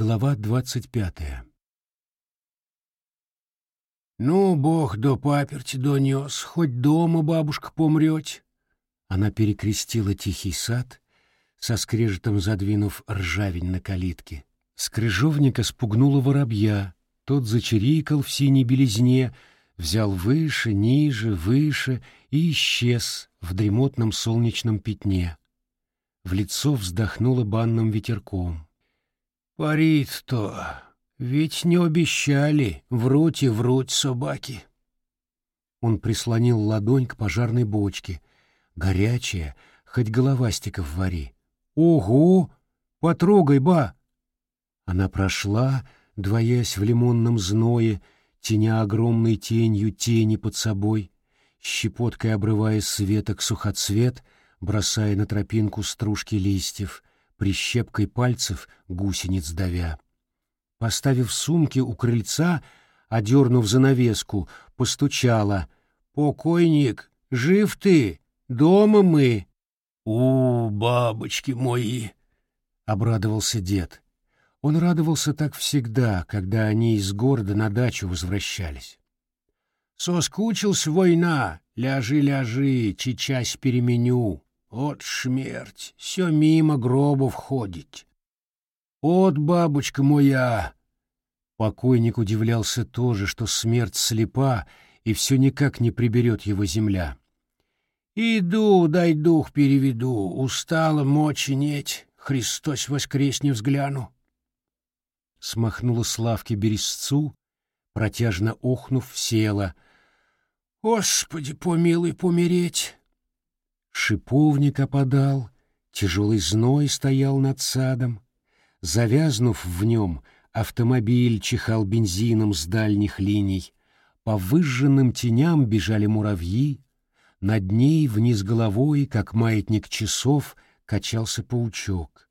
Глава двадцать пятая. «Ну, бог до паперти донес, хоть дома бабушка помрете». Она перекрестила тихий сад, со скрежетом задвинув ржавень на калитке. С крыжовника спугнула воробья, тот зачирикал в синей белизне, взял выше, ниже, выше и исчез в дремотном солнечном пятне. В лицо вздохнула банным ветерком. «Парит-то, ведь не обещали, вруть и вруть собаки». Он прислонил ладонь к пожарной бочке. Горячая, хоть головастиков вари. «Ого! Потрогай, ба!» Она прошла, двоясь в лимонном зное, теня огромной тенью тени под собой, щепоткой обрывая с веток сухоцвет, бросая на тропинку стружки листьев, прищепкой пальцев гусениц давя. Поставив сумки у крыльца, одернув занавеску, постучала. «Покойник, жив ты? Дома мы!» «У, бабочки мои!» — обрадовался дед. Он радовался так всегда, когда они из города на дачу возвращались. «Соскучился война, ляжи-ляжи, чечас переменю. От смерть, все мимо гробов ходить. От бабочка моя!» Покойник удивлялся тоже, что смерть слепа и все никак не приберет его земля. «Иду, дай дух переведу, устала мочи нет, Христос воскресне взгляну» смахнула с лавки берестцу, протяжно охнув, села. «Господи, помилуй помереть!» Шиповник опадал, тяжелый зной стоял над садом. Завязнув в нем, автомобиль чихал бензином с дальних линий. По выжженным теням бежали муравьи. Над ней, вниз головой, как маятник часов, качался паучок.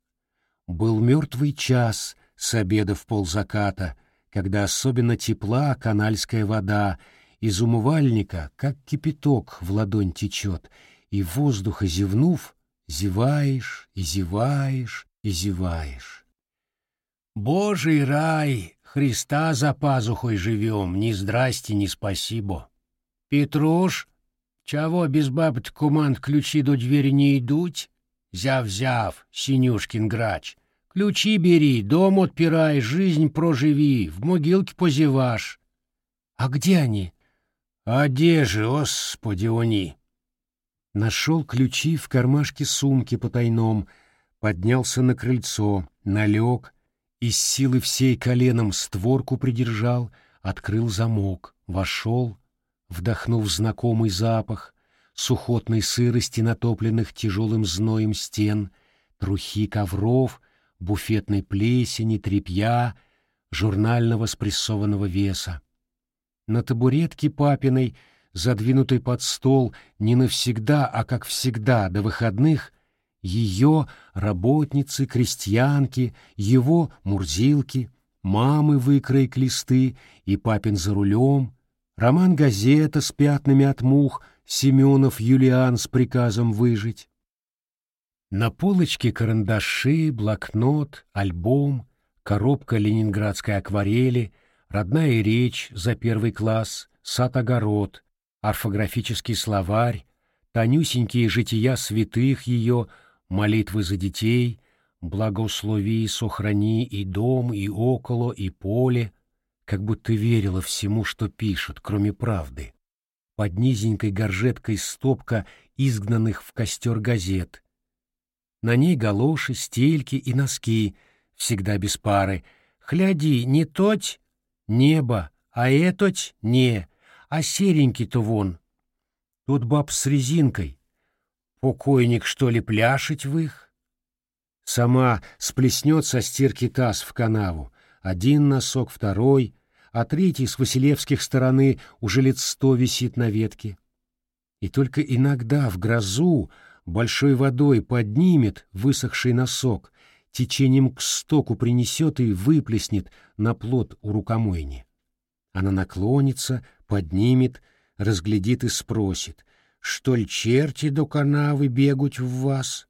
Был мертвый час — с обеда в ползаката, когда особенно тепла канальская вода, из умывальника, как кипяток, в ладонь течет, и воздуха зевнув, зеваешь и зеваешь и зеваешь. Божий рай, Христа за пазухой живем, ни здрасте, ни спасибо. Петруш, чего без бабы кумант ключи до двери не идут? Зяв-зяв, Синюшкин грач — Ключи бери, дом отпирай, жизнь проживи, в могилке позеваш. А где они? А где же, господи, они? Нашел ключи в кармашке сумки потайном, поднялся на крыльцо, налег, из силы всей коленом створку придержал, открыл замок, вошел, вдохнув знакомый запах, сухотной сырости натопленных тяжелым зноем стен, трухи ковров — буфетной плесени, тряпья, журнального спрессованного веса. На табуретке папиной, задвинутой под стол не навсегда, а как всегда до выходных, ее работницы, крестьянки, его мурзилки, мамы выкроек листы и папин за рулем, роман-газета с пятнами от мух, Семенов Юлиан с приказом выжить. На полочке карандаши, блокнот, альбом, коробка ленинградской акварели, родная речь за первый класс, сад-огород, орфографический словарь, тонюсенькие жития святых ее, молитвы за детей, благослови, сохрани и дом, и около, и поле, как будто верила всему, что пишут, кроме правды. Под низенькой горжеткой стопка изгнанных в костер газет — на ней галоши, стельки и носки, всегда без пары. Хляди, не тоть небо, а этоть не, а серенький-то вон. Тут баб с резинкой. Покойник, что ли, пляшет в их? Сама сплеснет со стирки таз в канаву. Один носок, второй, а третий с Василевских стороны уже лет сто висит на ветке. И только иногда в грозу большой водой поднимет высохший носок, течением к стоку принесет и выплеснет на плод у рукомойни. Она наклонится, поднимет, разглядит и спросит, что ль черти до канавы бегуть в вас?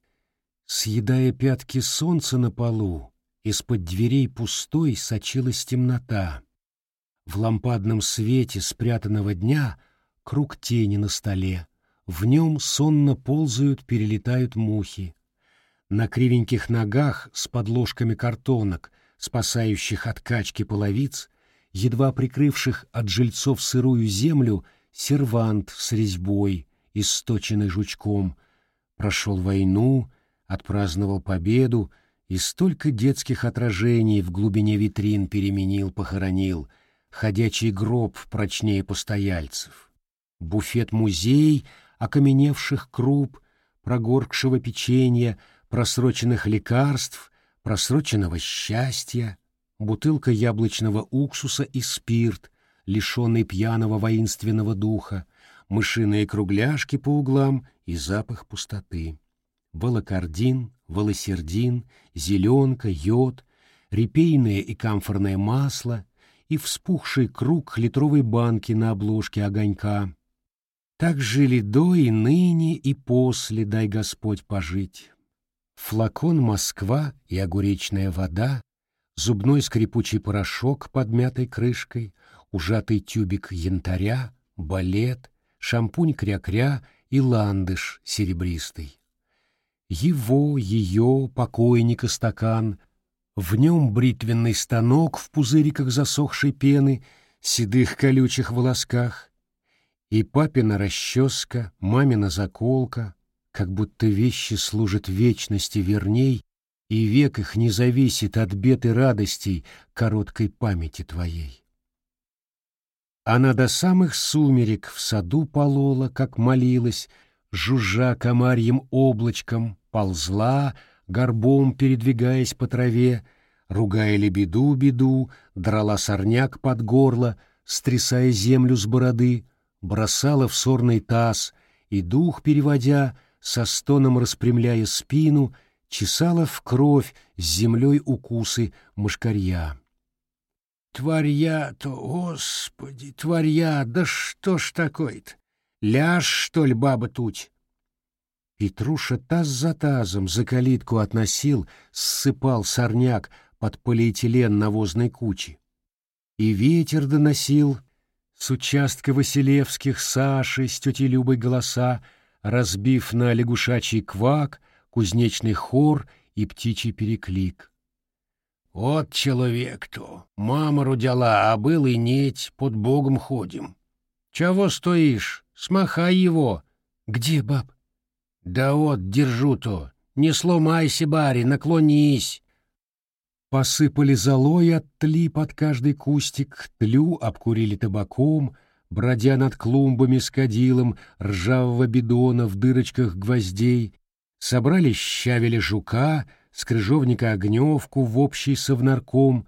Съедая пятки солнца на полу Из-под дверей пустой сочилась темнота. В лампадном свете спрятанного дня круг тени на столе. В нем сонно ползают, перелетают мухи. На кривеньких ногах с подложками картонок, спасающих от качки половиц, едва прикрывших от жильцов сырую землю, сервант с резьбой, источенный жучком, прошел войну, отпраздновал победу и столько детских отражений в глубине витрин переменил, похоронил, ходячий гроб прочнее постояльцев. Буфет-музей окаменевших круп, прогоркшего печенья, просроченных лекарств, просроченного счастья, бутылка яблочного уксуса и спирт, лишенный пьяного воинственного духа, мышиные кругляшки по углам и запах пустоты. Волокордин, волосердин, зеленка, йод, репейное и камфорное масло и вспухший круг литровой банки на обложке огонька. Так жили до и ныне и после, дай Господь пожить. Флакон Москва и огуречная вода, зубной скрипучий порошок под мятой крышкой, ужатый тюбик янтаря, балет, шампунь кря-кря и ландыш серебристый. Его, ее, покойника стакан, в нем бритвенный станок в пузыриках засохшей пены, седых колючих волосках, и папина расческа, мамина заколка, как будто вещи служат вечности верней, и век их не зависит от бед и радостей короткой памяти твоей. Она до самых сумерек в саду полола, как молилась, жужжа комарьим облачком, ползла, горбом передвигаясь по траве, ругая лебеду-беду, драла сорняк под горло, стрясая землю с бороды, бросала в сорный таз и, дух переводя, со стоном распрямляя спину, чесала в кровь с землей укусы мышкарья. Тварья-то, господи, тварья, да что ж такое-то? Ляж, что ли, баба туть? Петруша таз за тазом за калитку относил, ссыпал сорняк под полиэтилен навозной кучи. И ветер доносил с участка Василевских Саши с тетей Любой голоса, разбив на лягушачий квак, кузнечный хор и птичий переклик. Вот человек-то, мама родила, а был и неть, под Богом ходим. Чего стоишь? Смахай его. Где, баб? Да вот, держу-то. Не сломайся, бари, наклонись. Посыпали золой от тли под каждый кустик, тлю обкурили табаком — бродя над клумбами с кадилом ржавого бидона в дырочках гвоздей, собрали щавеля жука, с крыжовника огневку в общий совнарком,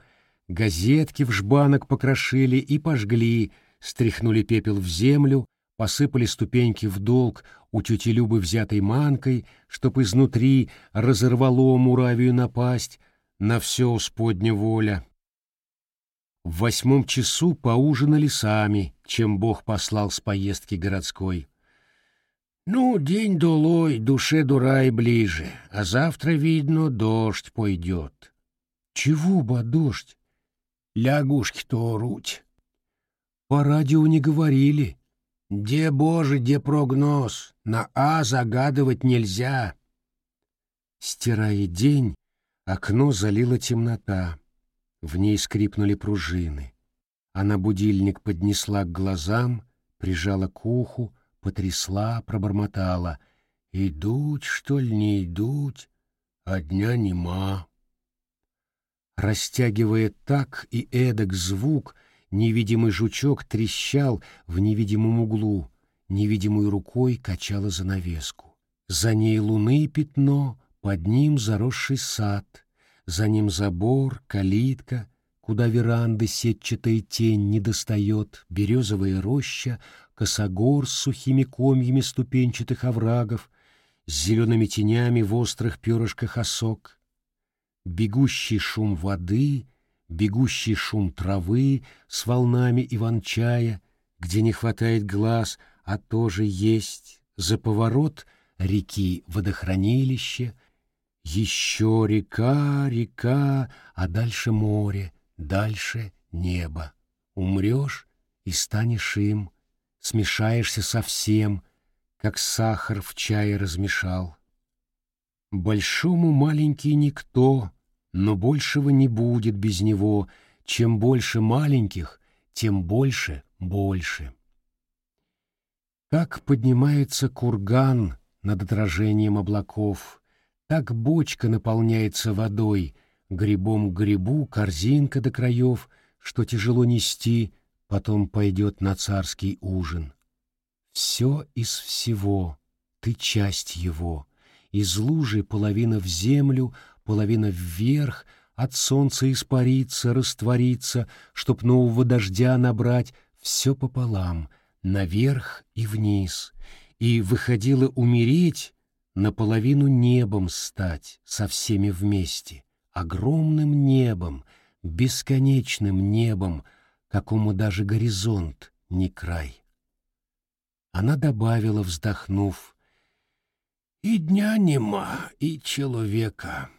газетки в жбанок покрошили и пожгли, стряхнули пепел в землю, посыпали ступеньки в долг у тети Любы взятой манкой, чтоб изнутри разорвало муравию напасть, на все усподня воля. В восьмом часу поужинали сами, чем Бог послал с поездки городской. Ну, день долой, душе дурай ближе, а завтра, видно, дождь пойдет. Чего бы дождь? Лягушки-то руть. По радио не говорили. Де Боже, де прогноз, на А загадывать нельзя. Стирая день, окно залила темнота. В ней скрипнули пружины. Она будильник поднесла к глазам, прижала к уху, потрясла, пробормотала. «Идут, что ли, не идут, а дня нема». Растягивая так и эдак звук, невидимый жучок трещал в невидимом углу, невидимой рукой качала занавеску. За ней луны пятно, под ним заросший сад — за ним забор, калитка, куда веранды сетчатая тень не достает, березовая роща, косогор с сухими комьями ступенчатых оврагов, с зелеными тенями в острых перышках осок. Бегущий шум воды, бегущий шум травы с волнами иван-чая, где не хватает глаз, а тоже есть, за поворот реки водохранилище — Еще река, река, а дальше море, дальше небо. Умрешь и станешь им, смешаешься со всем, как сахар в чае размешал. Большому маленький никто, но большего не будет без него. Чем больше маленьких, тем больше больше. Как поднимается курган над отражением облаков, так бочка наполняется водой, грибом к грибу, корзинка до краев, что тяжело нести, потом пойдет на царский ужин. Все из всего, ты часть его, из лужи половина в землю, половина вверх, от солнца испариться, раствориться, чтоб нового дождя набрать, все пополам — наверх и вниз, и выходило умереть, наполовину небом стать со всеми вместе, огромным небом, бесконечным небом, какому даже горизонт не край. Она добавила, вздохнув, «И дня нема, и человека».